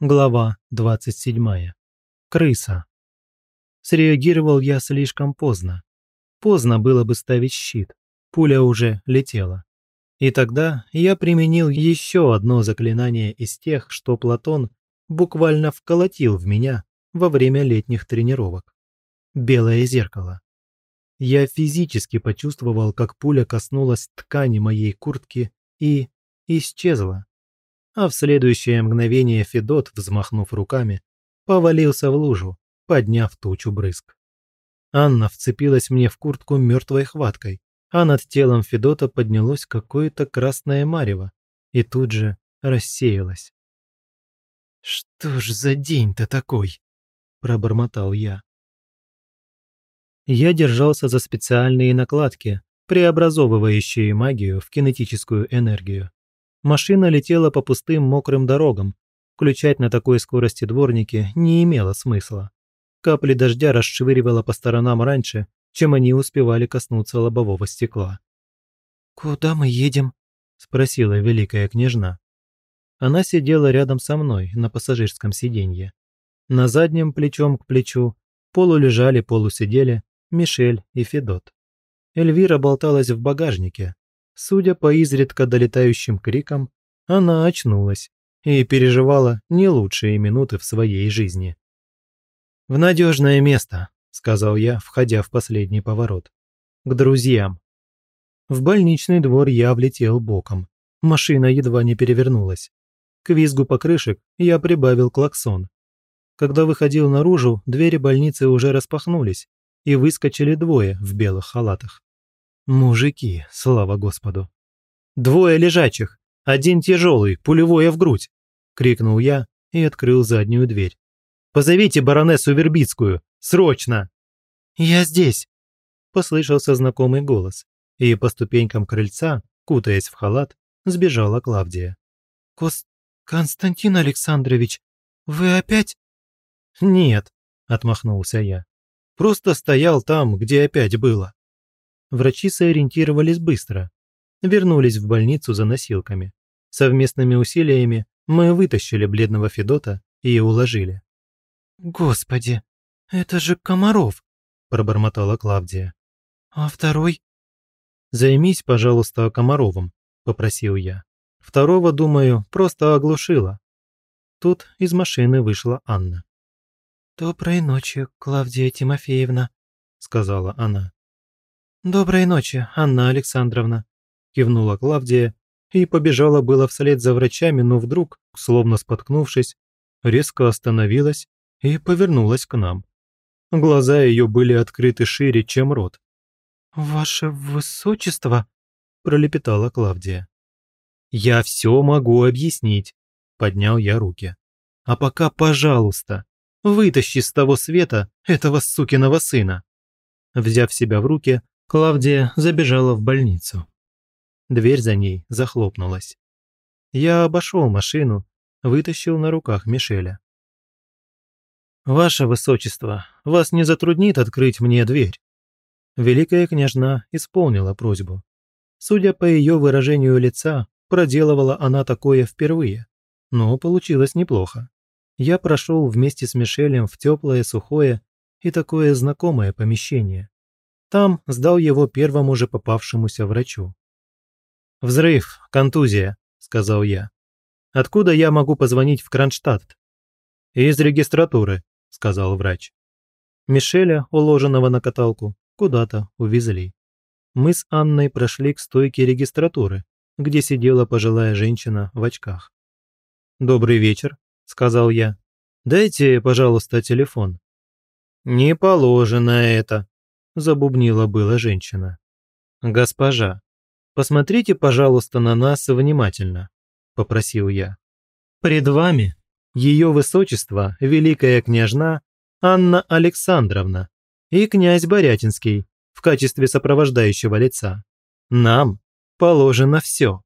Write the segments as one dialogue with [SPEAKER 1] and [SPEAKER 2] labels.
[SPEAKER 1] Глава 27. Крыса. Среагировал я слишком поздно. Поздно было бы ставить щит. Пуля уже летела. И тогда я применил еще одно заклинание из тех, что Платон буквально вколотил в меня во время летних тренировок. Белое зеркало. Я физически почувствовал, как пуля коснулась ткани моей куртки и исчезла а в следующее мгновение Федот, взмахнув руками, повалился в лужу, подняв тучу брызг. Анна вцепилась мне в куртку мертвой хваткой, а над телом Федота поднялось какое-то красное марево и тут же рассеялось. «Что ж за день-то такой?» – пробормотал я. Я держался за специальные накладки, преобразовывающие магию в кинетическую энергию. Машина летела по пустым мокрым дорогам. Включать на такой скорости дворники не имело смысла. Капли дождя расшвыривало по сторонам раньше, чем они успевали коснуться лобового стекла. «Куда мы едем?» – спросила великая княжна. Она сидела рядом со мной на пассажирском сиденье. На заднем плечом к плечу полулежали, полусидели Мишель и Федот. Эльвира болталась в багажнике, Судя по изредка долетающим крикам, она очнулась и переживала не лучшие минуты в своей жизни. «В надежное место», – сказал я, входя в последний поворот. «К друзьям». В больничный двор я влетел боком. Машина едва не перевернулась. К визгу покрышек я прибавил клаксон. Когда выходил наружу, двери больницы уже распахнулись, и выскочили двое в белых халатах. Мужики, слава господу. Двое лежачих, один тяжелый, пулевое в грудь, крикнул я и открыл заднюю дверь. Позовите баронессу Вербицкую, срочно. Я здесь, послышался знакомый голос, и по ступенькам крыльца, кутаясь в халат, сбежала Клавдия. Кос Константин Александрович, вы опять? Нет, отмахнулся я. Просто стоял там, где опять было. Врачи сориентировались быстро. Вернулись в больницу за носилками. Совместными усилиями мы вытащили бледного Федота и уложили. «Господи, это же Комаров!» – пробормотала Клавдия. «А второй?» «Займись, пожалуйста, Комаровым», – попросил я. Второго, думаю, просто оглушила. Тут из машины вышла Анна. «Доброй ночи, Клавдия Тимофеевна», – сказала она. «Доброй ночи, Анна Александровна», – кивнула Клавдия и побежала было вслед за врачами, но вдруг, словно споткнувшись, резко остановилась и повернулась к нам. Глаза ее были открыты шире, чем рот. «Ваше высочество», – пролепетала Клавдия. «Я все могу объяснить», – поднял я руки. «А пока, пожалуйста, вытащи с того света этого сукиного сына». Взяв себя в руки, Клавдия забежала в больницу. Дверь за ней захлопнулась. Я обошел машину, вытащил на руках Мишеля. «Ваше Высочество, вас не затруднит открыть мне дверь?» Великая княжна исполнила просьбу. Судя по ее выражению лица, проделывала она такое впервые, но получилось неплохо. Я прошел вместе с Мишелем в теплое, сухое и такое знакомое помещение. Там сдал его первому же попавшемуся врачу. «Взрыв, контузия», – сказал я. «Откуда я могу позвонить в Кронштадт?» «Из регистратуры», – сказал врач. Мишеля, уложенного на каталку, куда-то увезли. Мы с Анной прошли к стойке регистратуры, где сидела пожилая женщина в очках. «Добрый вечер», – сказал я. «Дайте, пожалуйста, телефон». «Не положено это», забубнила была женщина. «Госпожа, посмотрите, пожалуйста, на нас внимательно», – попросил я. «Пред вами ее высочество, великая княжна Анна Александровна и князь Борятинский в качестве сопровождающего лица. Нам положено все».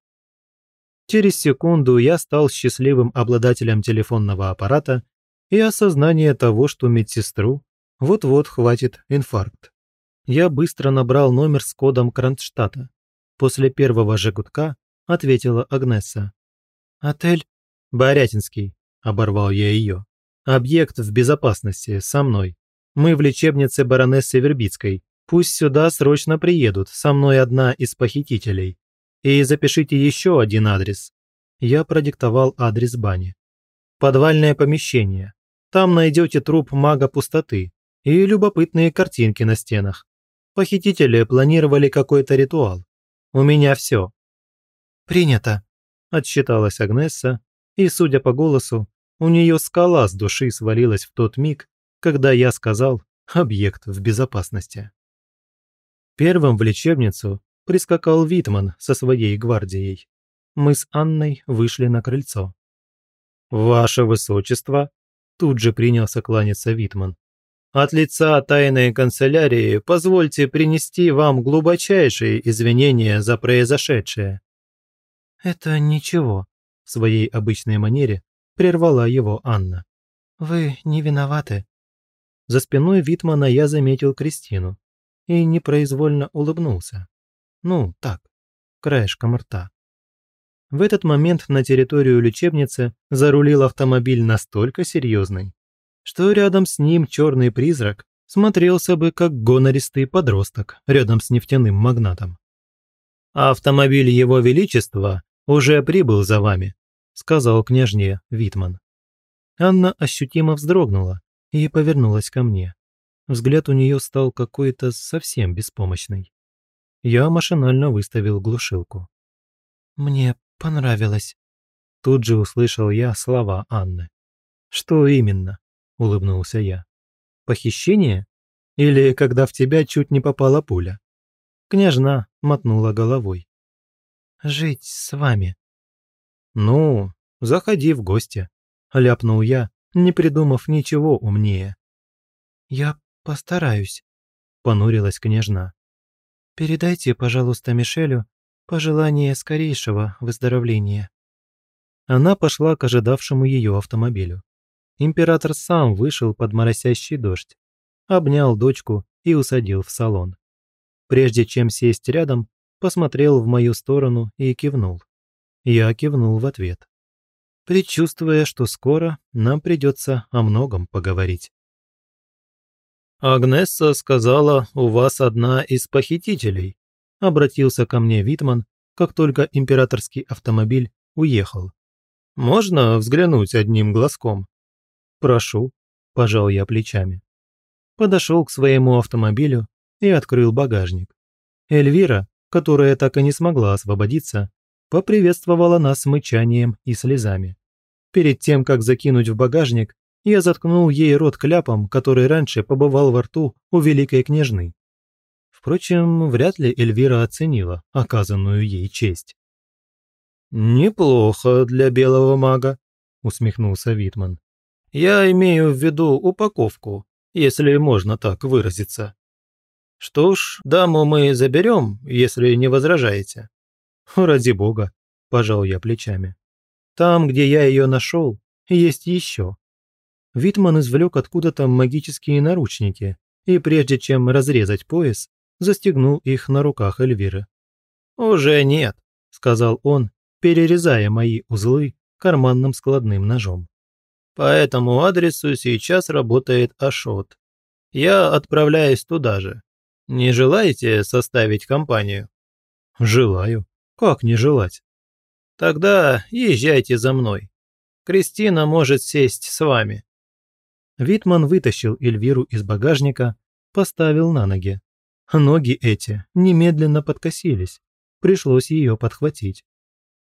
[SPEAKER 1] Через секунду я стал счастливым обладателем телефонного аппарата и осознание того, что медсестру вот-вот хватит инфаркт я быстро набрал номер с кодом Кронштадта. После первого же гудка ответила Агнесса. «Отель?» «Борятинский. оборвал я ее. «Объект в безопасности, со мной. Мы в лечебнице баронессы Вербицкой. Пусть сюда срочно приедут, со мной одна из похитителей. И запишите еще один адрес». Я продиктовал адрес бани. «Подвальное помещение. Там найдете труп мага пустоты и любопытные картинки на стенах. Похитители планировали какой-то ритуал. У меня все».
[SPEAKER 2] «Принято», – отсчиталась Агнесса, и, судя по голосу, у нее скала с души свалилась в тот миг, когда я сказал «объект в безопасности». Первым в лечебницу прискакал Витман со своей гвардией. Мы с Анной вышли на крыльцо. «Ваше Высочество!» – тут же принялся кланяться Витман. «От лица тайной канцелярии позвольте принести вам глубочайшие извинения за произошедшее».
[SPEAKER 1] «Это ничего», – в своей обычной манере прервала его Анна. «Вы не виноваты». За спиной Витмана я заметил Кристину и непроизвольно улыбнулся. Ну, так, краешком рта. В этот момент на территорию лечебницы зарулил автомобиль настолько серьезный, что рядом с ним черный призрак смотрелся бы как гонористый подросток рядом с нефтяным магнатом. «Автомобиль Его Величества уже прибыл за вами», сказал княжне Витман. Анна ощутимо вздрогнула и повернулась ко мне. Взгляд у нее стал какой-то совсем беспомощный. Я машинально выставил глушилку. «Мне понравилось». Тут же услышал я слова Анны. «Что именно?» – улыбнулся я. «Похищение? Или когда в тебя чуть не попала пуля?» Княжна мотнула головой. «Жить с вами». «Ну, заходи в гости», – ляпнул я, не придумав ничего умнее. «Я постараюсь», – понурилась княжна. Передайте, пожалуйста, Мишелю пожелание скорейшего выздоровления». Она пошла к ожидавшему ее автомобилю. Император сам вышел под моросящий дождь, обнял дочку и усадил в салон. Прежде чем сесть рядом, посмотрел в мою сторону и кивнул. Я кивнул в ответ, предчувствуя, что скоро нам придется о многом поговорить.
[SPEAKER 2] «Агнесса сказала, у вас одна из похитителей», – обратился ко мне Витман, как только императорский автомобиль уехал. «Можно взглянуть одним глазком?»
[SPEAKER 1] «Прошу», – пожал я плечами. Подошел к своему автомобилю и открыл багажник. Эльвира, которая так и не смогла освободиться, поприветствовала нас мычанием и слезами. Перед тем, как закинуть в багажник, я заткнул ей рот кляпом, который раньше побывал во рту у великой княжны. Впрочем, вряд ли Эльвира оценила оказанную ей честь.
[SPEAKER 2] «Неплохо для белого мага», – усмехнулся Витман. «Я имею в виду упаковку, если можно так выразиться. Что ж, даму мы заберем, если не возражаете».
[SPEAKER 1] «Ради бога», – пожал я плечами. «Там, где я ее нашел, есть еще. Витман извлек откуда-то магические наручники и, прежде чем разрезать пояс, застегнул их на руках Эльвиры.
[SPEAKER 2] «Уже нет», – сказал он, перерезая мои узлы карманным складным ножом. «По этому адресу сейчас работает Ашот. Я отправляюсь туда же. Не желаете составить компанию?»
[SPEAKER 1] «Желаю. Как не желать?»
[SPEAKER 2] «Тогда езжайте за мной. Кристина может сесть с вами.
[SPEAKER 1] Витман вытащил Эльвиру из багажника, поставил на ноги. Ноги эти немедленно подкосились. Пришлось ее подхватить.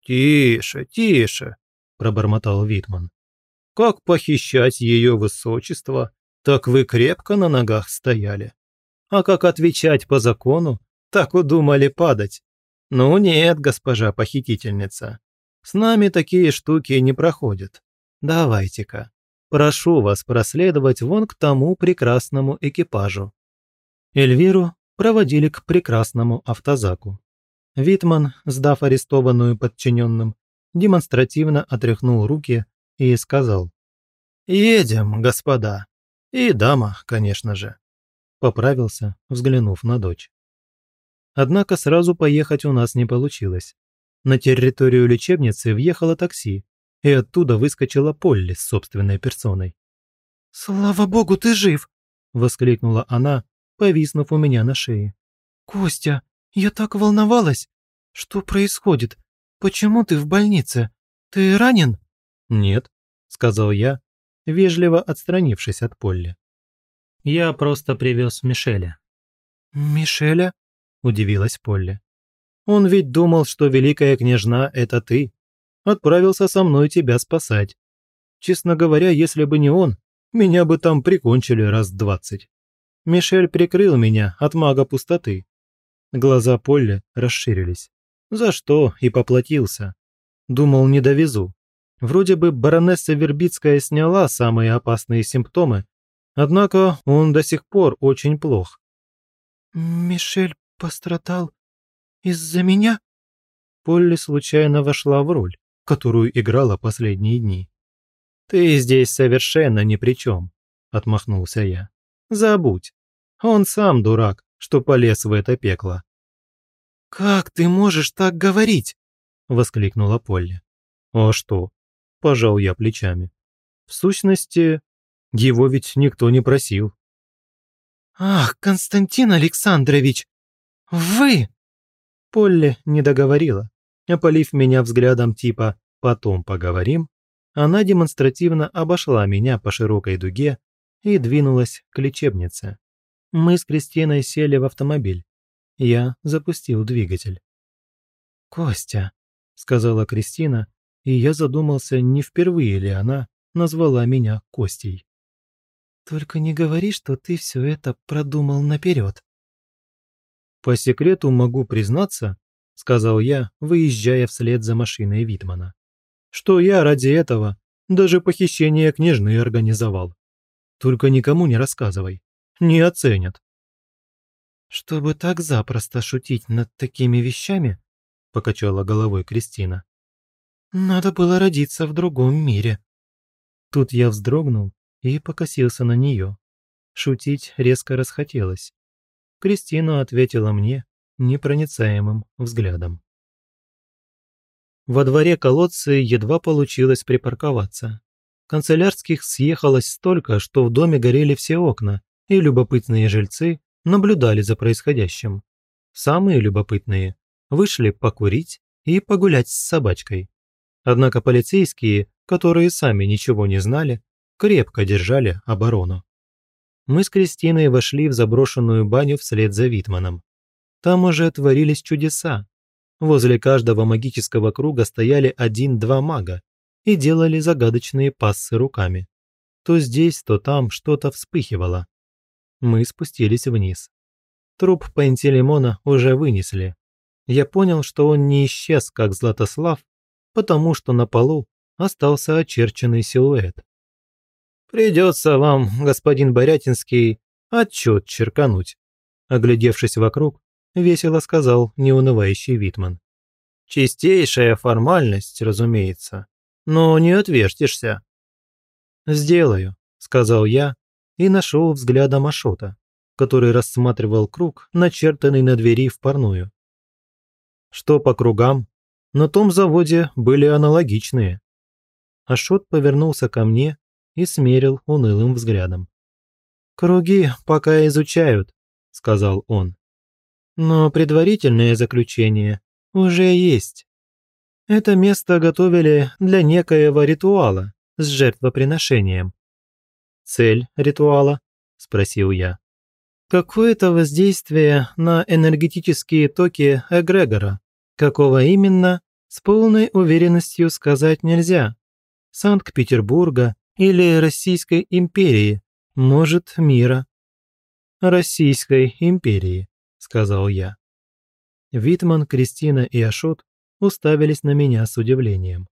[SPEAKER 2] «Тише, тише», – пробормотал Витман. «Как похищать ее высочество, так вы крепко на ногах стояли. А как отвечать по закону, так удумали падать. Ну нет, госпожа похитительница, с нами такие штуки не проходят. Давайте-ка, Прошу вас проследовать вон к тому прекрасному экипажу».
[SPEAKER 1] Эльвиру проводили к прекрасному автозаку. Витман, сдав арестованную подчиненным, демонстративно отряхнул руки и сказал
[SPEAKER 2] «Едем, господа. И дама, конечно же».
[SPEAKER 1] Поправился, взглянув на дочь. Однако сразу поехать у нас не получилось. На территорию лечебницы въехало такси, и оттуда выскочила Полли с собственной персоной.
[SPEAKER 2] «Слава богу, ты жив!» – воскликнула она, повиснув у меня на шее. «Костя, я так волновалась! Что происходит? Почему ты в больнице? Ты ранен?»
[SPEAKER 1] «Нет», – сказал я, вежливо отстранившись от Полли. «Я просто привез Мишеля».
[SPEAKER 2] «Мишеля?» – удивилась Полли.
[SPEAKER 1] «Он ведь думал, что великая княжна – это ты. Отправился со мной тебя спасать. Честно говоря, если бы не он, меня бы там прикончили раз двадцать. Мишель прикрыл меня от мага пустоты. Глаза Полли расширились. За что и поплатился. Думал, не довезу. Вроде бы баронесса Вербицкая сняла самые опасные симптомы, однако он до сих пор очень плох.
[SPEAKER 2] «Мишель пострадал из-за меня?»
[SPEAKER 1] Полли случайно вошла в роль, которую играла последние дни. «Ты здесь совершенно ни при чем», – отмахнулся я. «Забудь. Он сам дурак, что полез в это пекло».
[SPEAKER 2] «Как ты можешь так говорить?» – воскликнула Полли.
[SPEAKER 1] «А что?» – пожал я плечами. «В сущности, его ведь никто не просил».
[SPEAKER 2] «Ах, Константин Александрович! Вы!»
[SPEAKER 1] Полли не договорила, опалив меня взглядом типа «потом поговорим», она демонстративно обошла меня по широкой дуге и двинулась к лечебнице. Мы с Кристиной сели в автомобиль. Я запустил двигатель.
[SPEAKER 2] «Костя», —
[SPEAKER 1] сказала Кристина, и я задумался, не впервые ли она назвала меня Костей.
[SPEAKER 2] «Только не говори, что ты все это продумал наперед».
[SPEAKER 1] «По секрету могу признаться», — сказал я, выезжая вслед за машиной Витмана что я ради этого даже похищение княжны организовал. Только никому не рассказывай, не оценят.
[SPEAKER 2] «Чтобы так запросто шутить над такими вещами», – покачала головой Кристина. «Надо было родиться в другом мире».
[SPEAKER 1] Тут я вздрогнул и покосился на нее. Шутить резко расхотелось. Кристина ответила мне непроницаемым взглядом. Во дворе колодцы едва получилось припарковаться. Канцелярских съехалось столько, что в доме горели все окна, и любопытные жильцы наблюдали за происходящим. Самые любопытные вышли покурить и погулять с собачкой. Однако полицейские, которые сами ничего не знали, крепко держали оборону. Мы с Кристиной вошли в заброшенную баню вслед за Витманом. Там уже творились чудеса. Возле каждого магического круга стояли один-два мага и делали загадочные пассы руками. То здесь, то там что-то вспыхивало. Мы спустились вниз. Труп Пантелеймона уже вынесли. Я понял, что он не исчез, как Златослав, потому что на полу остался очерченный силуэт. «Придется вам, господин Борятинский, отчет черкануть». Оглядевшись вокруг, – весело сказал неунывающий Витман. «Чистейшая формальность, разумеется, но не отвертишься». «Сделаю», – сказал я и нашел взглядом Ашота, который рассматривал круг, начертанный на двери в парную. «Что по кругам? На том заводе были аналогичные». Ашот повернулся ко мне и смерил унылым взглядом. «Круги пока изучают», – сказал он. Но предварительное заключение уже есть. Это место готовили для некоего ритуала с жертвоприношением. «Цель ритуала?» – спросил я. «Какое-то воздействие на энергетические токи эгрегора. Какого именно, с полной уверенностью сказать нельзя. Санкт-Петербурга или Российской империи, может, мира. Российской империи сказал я. Витман, Кристина и Ашот уставились на меня с удивлением.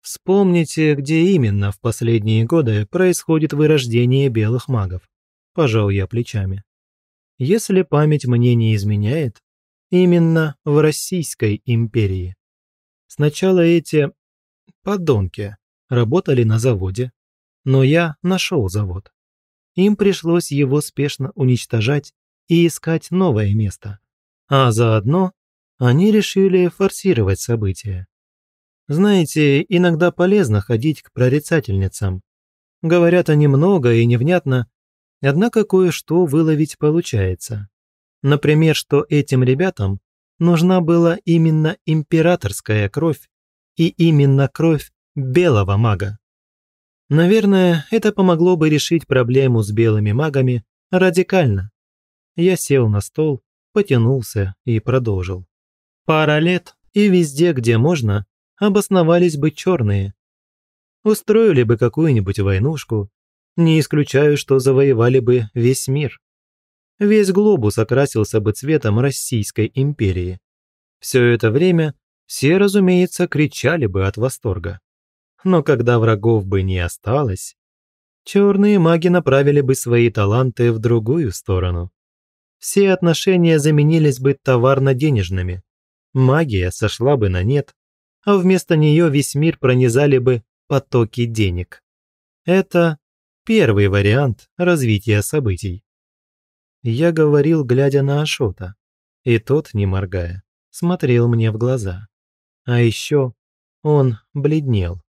[SPEAKER 1] Вспомните, где именно в последние годы происходит вырождение белых магов. Пожал я плечами. Если память мне не изменяет, именно в Российской империи. Сначала эти подонки работали на заводе, но я нашел завод. Им пришлось его спешно уничтожать и искать новое место. А заодно они решили форсировать события. Знаете, иногда полезно ходить к прорицательницам. Говорят они много и невнятно, однако кое-что выловить получается. Например, что этим ребятам нужна была именно императорская кровь и именно кровь белого мага. Наверное, это помогло бы решить проблему с белыми магами радикально. Я сел на стол, потянулся и продолжил. Пара лет, и везде, где можно, обосновались бы черные. Устроили бы какую-нибудь войнушку, не исключаю, что завоевали бы весь мир. Весь глобус окрасился бы цветом Российской империи. Все это время все, разумеется, кричали бы от восторга. Но когда врагов бы не осталось, черные маги направили бы свои таланты в другую сторону. Все отношения заменились бы товарно-денежными. Магия сошла бы на нет, а вместо нее весь мир пронизали бы потоки денег. Это первый вариант развития событий. Я говорил, глядя на Ашота, и тот, не моргая, смотрел мне в глаза. А еще он бледнел.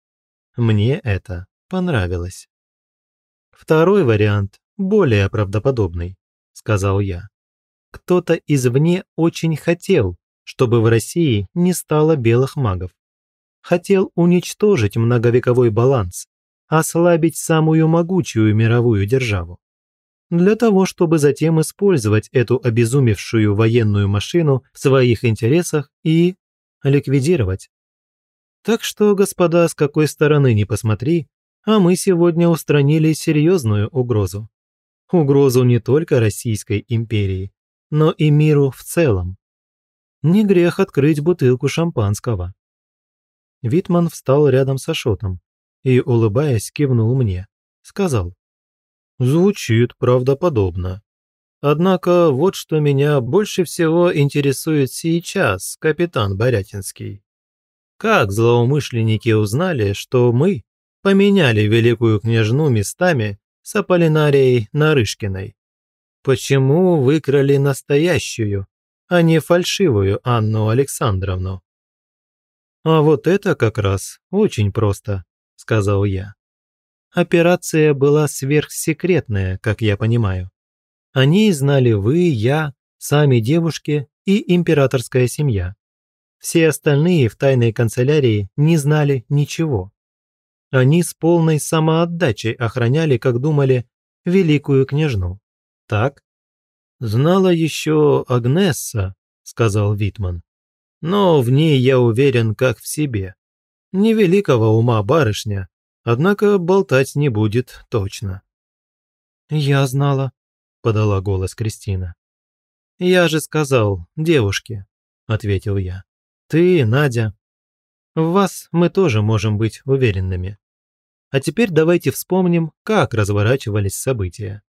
[SPEAKER 1] Мне это понравилось. Второй вариант более правдоподобный, сказал я. Кто-то извне очень хотел, чтобы в России не стало белых магов. Хотел уничтожить многовековой баланс, ослабить самую могучую мировую державу. Для того, чтобы затем использовать эту обезумевшую военную машину в своих интересах и ликвидировать. Так что, господа, с какой стороны ни посмотри, а мы сегодня устранили серьезную угрозу. Угрозу не только Российской империи, но и миру в целом. Не грех открыть бутылку шампанского. Витман встал рядом с Ашотом и, улыбаясь, кивнул мне. Сказал. «Звучит правдоподобно. Однако вот что меня больше всего интересует сейчас, капитан Борятинский. Как злоумышленники узнали, что мы поменяли великую княжну местами с Аполлинарией Нарышкиной? Почему выкрали настоящую, а не фальшивую Анну Александровну? «А вот это как раз очень просто», – сказал я. Операция была сверхсекретная, как я понимаю. О ней знали вы, я, сами девушки и императорская семья. Все остальные в тайной канцелярии не знали ничего. Они с полной самоотдачей охраняли, как думали, великую княжну. Так? Знала еще Агнесса, сказал Витман. Но в ней я уверен, как в себе. Невеликого ума барышня, однако болтать не будет точно. «Я знала», – подала голос Кристина. «Я же сказал, девушки», – ответил я. Ты, Надя. В вас мы тоже можем быть уверенными. А теперь давайте вспомним, как разворачивались события.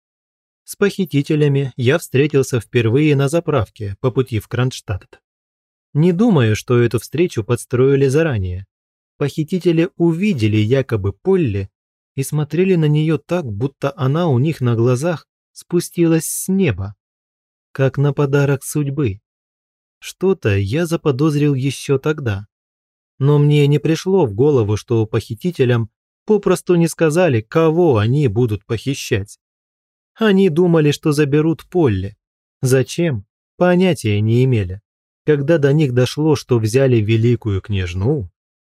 [SPEAKER 1] С похитителями я встретился впервые на заправке по пути в Кронштадт. Не думаю, что эту встречу подстроили заранее. Похитители увидели якобы Полли и смотрели на нее так, будто она у них на глазах спустилась с неба, как на подарок судьбы. Что-то я заподозрил еще тогда. Но мне не пришло в голову, что похитителям попросту не сказали, кого они будут похищать. Они думали, что заберут Полли. Зачем? Понятия не имели. Когда до них дошло, что взяли великую княжну,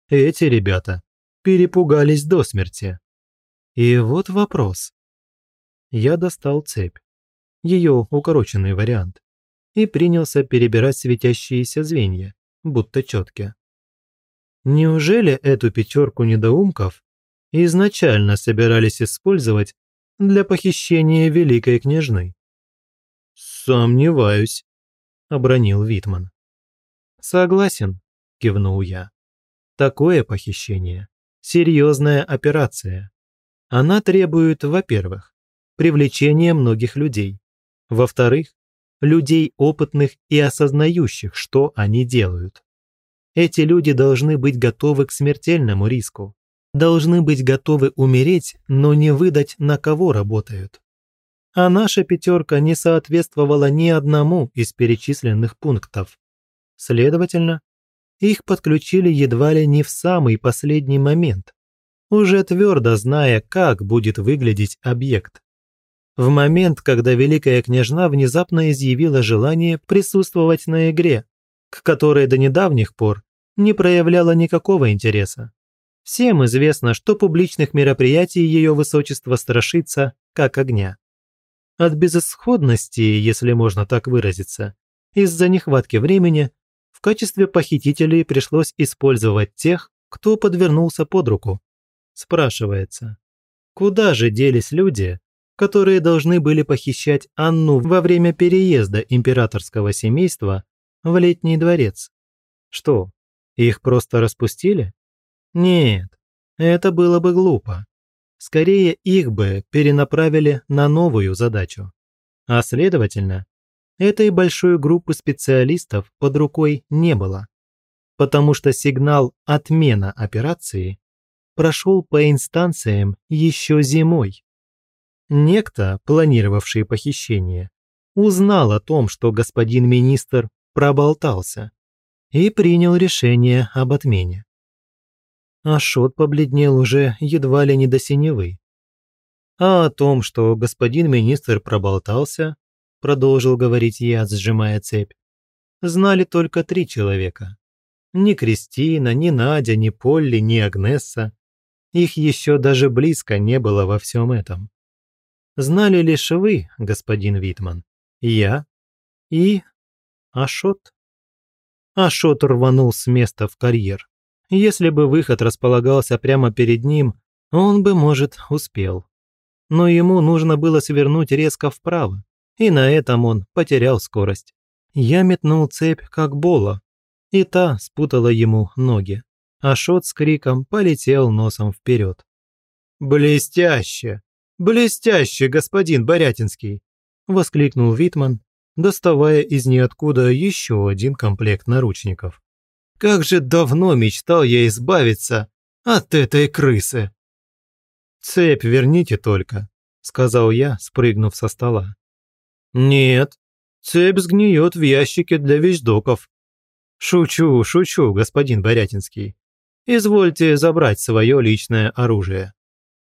[SPEAKER 1] эти ребята перепугались до смерти. И вот вопрос. Я достал цепь. Ее укороченный вариант и принялся перебирать светящиеся звенья, будто четки. Неужели эту пятерку недоумков изначально собирались использовать для похищения великой княжны? «Сомневаюсь», – обронил Витман. «Согласен», – кивнул я. «Такое похищение – серьезная операция. Она требует, во-первых, привлечения многих людей, во-вторых, людей опытных и осознающих, что они делают. Эти люди должны быть готовы к смертельному риску, должны быть готовы умереть, но не выдать, на кого работают. А наша пятерка не соответствовала ни одному из перечисленных пунктов. Следовательно, их подключили едва ли не в самый последний момент, уже твердо зная, как будет выглядеть объект. В момент, когда Великая Княжна внезапно изъявила желание присутствовать на игре, к которой до недавних пор не проявляла никакого интереса. Всем известно, что публичных мероприятий ее высочество страшится, как огня. От безысходности, если можно так выразиться, из-за нехватки времени в качестве похитителей пришлось использовать тех, кто подвернулся под руку. Спрашивается, куда же делись люди, которые должны были похищать Анну во время переезда императорского семейства в летний дворец? Что, их просто распустили? Нет, это было бы глупо. Скорее, их бы перенаправили на новую задачу. А следовательно, этой большой группы специалистов под рукой не было, потому что сигнал «отмена операции» прошел по инстанциям еще зимой. Некто, планировавший похищение, узнал о том, что господин министр проболтался и принял решение об отмене. Ашот побледнел уже едва ли не до синевы. А о том, что господин министр проболтался, продолжил говорить я, сжимая цепь, знали только три человека. Ни Кристина, ни Надя, ни Полли, ни Агнесса. Их еще даже близко не было во всем этом. Знали лишь вы, господин Витман, я и Ашот. Ашот рванул с места в карьер. Если бы выход располагался прямо перед ним, он бы, может, успел. Но ему нужно было свернуть резко вправо, и на этом он потерял скорость. Я метнул цепь, как бола, и та спутала ему ноги. А Шот с криком полетел носом вперед. «Блестяще! Блестяще, господин Борятинский!» – воскликнул Витман, доставая из ниоткуда еще один комплект наручников. «Как же давно мечтал я избавиться от этой крысы!» «Цепь верните только», – сказал я, спрыгнув со стола. «Нет, цепь сгниет в ящике для вещдоков». «Шучу, шучу, господин Борятинский. Извольте забрать свое личное оружие».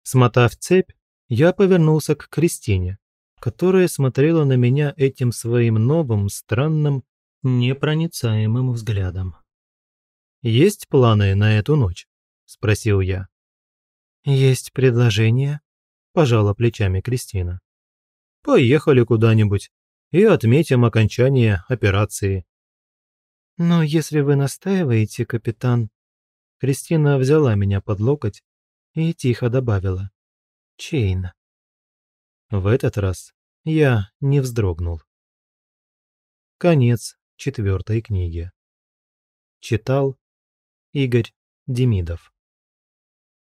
[SPEAKER 1] Смотав цепь, я повернулся к Кристине, которая смотрела на меня этим своим новым, странным, непроницаемым взглядом. «Есть планы на эту ночь?» – спросил я. «Есть предложение?» – пожала плечами Кристина. Поехали куда-нибудь и отметим окончание операции». «Но если вы настаиваете, капитан...» Кристина взяла меня под локоть и тихо добавила. «Чейн». В этот раз я не вздрогнул. Конец четвертой книги. Читал Игорь Демидов.